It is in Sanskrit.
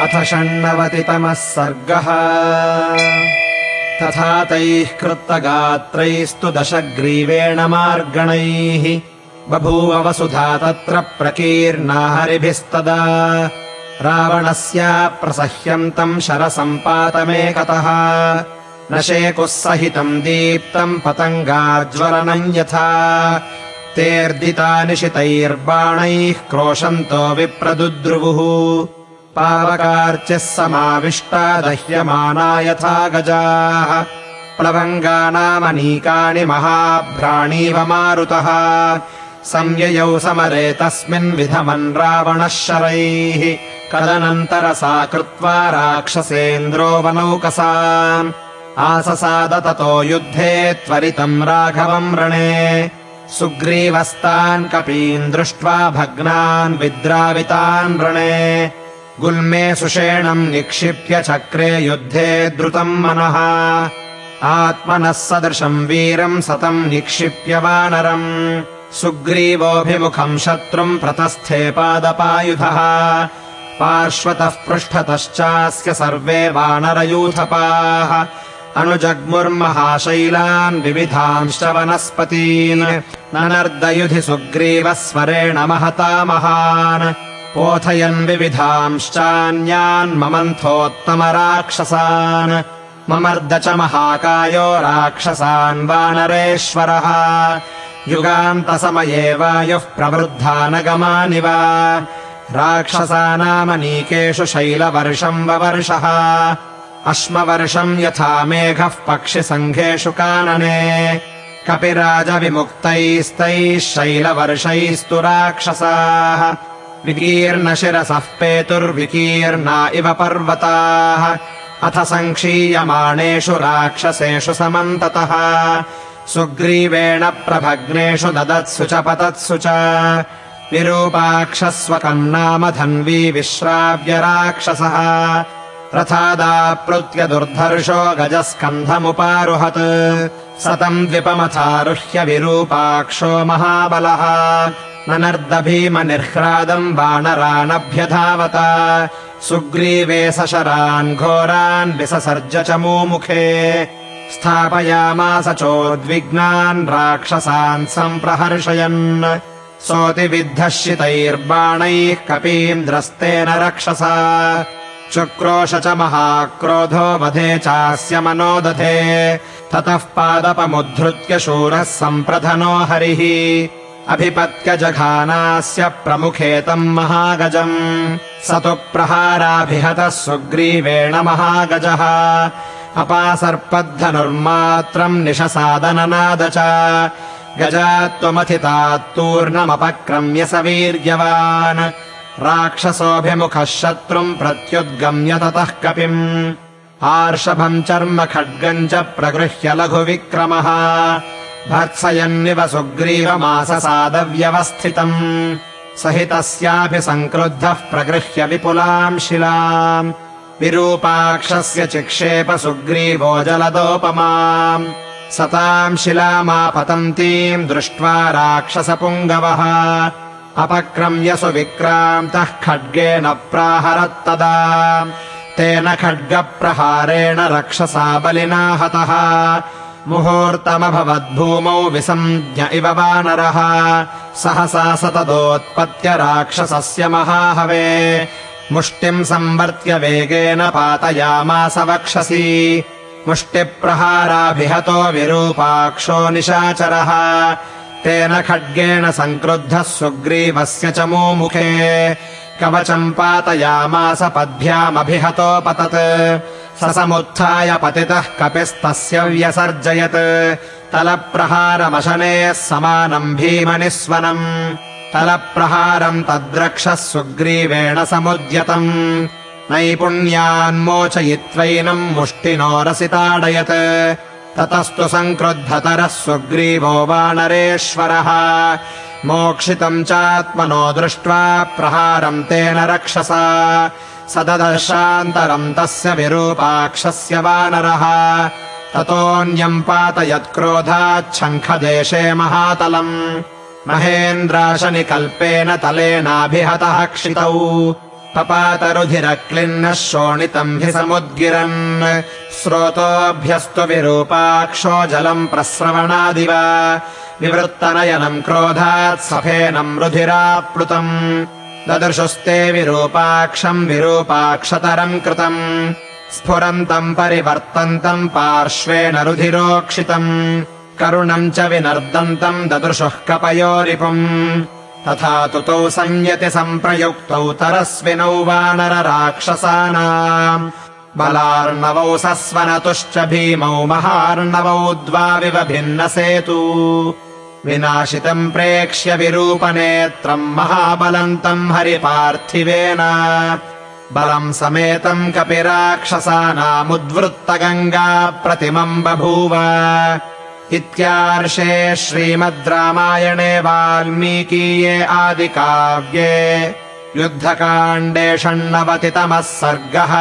अथ षण्णवतितमः सर्गः। तथा तैः कृत्तगात्रैस्तु दशग्रीवेण मार्गणैः। बभूव वसुधा तत्र प्रकीर्णा हरिभिस्तदा। रावणस्याप्रसह्यन्तम् शरसम्पातमेकतः। न शेकुः सहितम् दीप्तम् पतङ्गाज्वलनम् यथा। तेऽर्दितानिशितैर्बाणैः क्रोशन्तो विप्रदुद्रुवुः पावकार्चिः समाविष्टा दह्यमाना यथा गजाः। प्लवङ्गानामनीकानि महाभ्राणीव मारुतः। संययौ समरे तस्मिन् विधमन् रावणः शरैः। कदनन्तरसा कृत्वा राक्षसेन्द्रो वनौकसा आससाद ततो युद्धे त्वरितम् राघवम् रणे। सुग्रीवस्तान् कपीन् दृष्ट्वा भग्नान् विद्रावितान् रणे गुल्मे सुषेणम् निक्षिप्य चक्रे युद्धे द्रुतम् मनः। आत्मनः सदृशम् वीरम् सतम् निक्षिप्य वानरम्। सुग्रीवोऽभिमुखम् शत्रुम् प्रतस्थे पादपायुधः। पार्श्वतः पृष्ठतश्चास्य सर्वे वानरयूथपाः। अनुजग्मुर्महाशैलान् विविधांश्च वनस्पतीन्। ननर्दयुधि सुग्रीवः स्वरेण महता महान् पोथयन् विविधांश्चान्यान् ममन्थोत्तमराक्षसान् ममर्द च महाकायो राक्षसान् वानरेश्वरः। युगान्तसमये वायुः प्रवृद्धानगमानिव राक्षसानामनीकेषु शैलवर्षम् ववर्षः। अश्मवर्षम् यथा मेघः पक्षिसङ्घेषु कानने। कपिराजविमुक्तैस्तैः शैलवर्षैस्तु राक्षसाः विकीर्णशिरसः पेतुर्विकीर्णा इव पर्वताः। अथ सङ्क्षीयमाणेषु राक्षसेषु समन्ततः। सुग्रीवेण प्रभग्नेषु ददत्सु च पतत्सु च। विरूपाक्षस्वकम् नाम धन्वी विश्राव्य राक्षसः। रथादाप्लुत्य दुर्धर्षो गजस्कन्धमुपारुहत्। सतम् द्विपमथारुह्य विरूपाक्षो महाबलः ननर्दभीमनिह्रादम् वानरानभ्यधावत। सुग्रीवे सशरान् घोरान् विससर्ज च मुमुखे। स्थापयामास चोद्विग्नान् राक्षसान् सम्प्रहर्षयन्। सोऽतिविद्धशितैर्बाणैः कपीन्द्रस्तेन रक्षसा। चुक्रोश च महाक्रोधो वधे चास्य मनोदधे। ततः पादपमुद्धृत्य शूरः सम्प्रधनो हरिः अभिपत्यजघानास्य प्रमुखे तम् महागजम्। स तु प्रहाराभिहतः सुग्रीवेण महागजः। अपासर्पद्धनुर्मात्रम् निशसादननाद च। गजात्वमथितात्तूर्णमपक्रम्य स वीर्यवान्। राक्षसोऽभिमुखः शत्रुम् प्रत्युद्गम्य ततः कपिम्। आर्षभम् चर्म खड्गम् च प्रगृह्य लघुविक्रमः भर्त्सयन्निव सुग्रीवमाससादव्यवस्थितम्। सहितस्यापि सङ्क्रुद्धः प्रगृह्य विपुलाम् शिलाम्। विरूपाक्षस्य चिक्षेप सुग्रीवो जलदोपमाम्। सताम् शिलामापतन्तीम् दृष्ट्वा राक्षसपुङ्गवः। अपक्रम्य सुविक्रान्तः खड्गेन प्राहरत्तदा। तेन खड्गप्रहारेण रक्षसा बलिना हतः मुहूर्तमभवद्भूमौ विसञ्ज्ञ इव वानरः सहसा सतदोत्पत्य राक्षसस्य महाहवे। मुष्टिम् संवर्त्य वेगेन पातयामास वक्षसि। मुष्टिप्रहाराभिहतो विरूपाक्षो निशाचरः। तेन खड्गेण सङ्क्रुद्धः सुग्रीवस्य च मुमुखे। कवचम् पातयामास पद्भ्यामभिहतोपतत् स समुत्थाय पतितः कपिस्तस्य व्यसर्जयत्। तलप्रहारमशनेः समानम् भीमनिस्वनम्। तलप्रहारम् तद्रक्षः सुग्रीवेण समुद्यतम्। नैपुण्यान्मोचयित्वैनम् मुष्टिनो रसिताडयत्। ततस्तु सङ्क्रुद्धतरः सुग्रीवो वानरेश्वरः। मोक्षितम् चात्मनो दृष्ट्वा प्रहारम् तेन रक्षसा सददर्शान्तरम् तस्य विरूपाक्षस्य वानरः ततोऽन्यम् पातयत्क्रोधाच्छङ्खदेशे महातलम्। महेन्द्राशनिकल्पेन तलेनाभिहतः क्षितौ। पपातरुधिरक्लिन्नः शोणितम् हि समुद्गिरन्। स्रोतोऽभ्यस्तु विरूपाक्षो जलम् प्रस्रवणादिव। विवृत्तनयनम् क्रोधात् सफेनम् रुधिराप्लुतम् ददृशुस्ते विरूपाक्षम् विरूपाक्षतरम् कृतम्। स्फुरन्तम् परिवर्तन्तम् पार्श्वेण रुधिरोक्षितम्। करुणम् च विनर्दन्तम् ददृशुः कपयोरिपुम्। तथा तुतौ संयति सम्प्रयुक्तौ तरस्विनौ वानरराक्षसानाम्। बलार्णवौ सस्वनतुश्च भीमौ महार्णवौ द्वाविव भिन्नसेतु विनाशितम् प्रेक्ष्य विरूपनेत्रम् महाबलन्तम् हरिपार्थिवेन। बलम् समेतम् कपिराक्षसानामुद्वृत्तगङ्गा प्रतिमम् बभूव इत्यार्षे श्रीमद् रामायणे वाल्मीकीये आदिकाव्ये। युद्धकाण्डे षण्णवतितमः सर्गः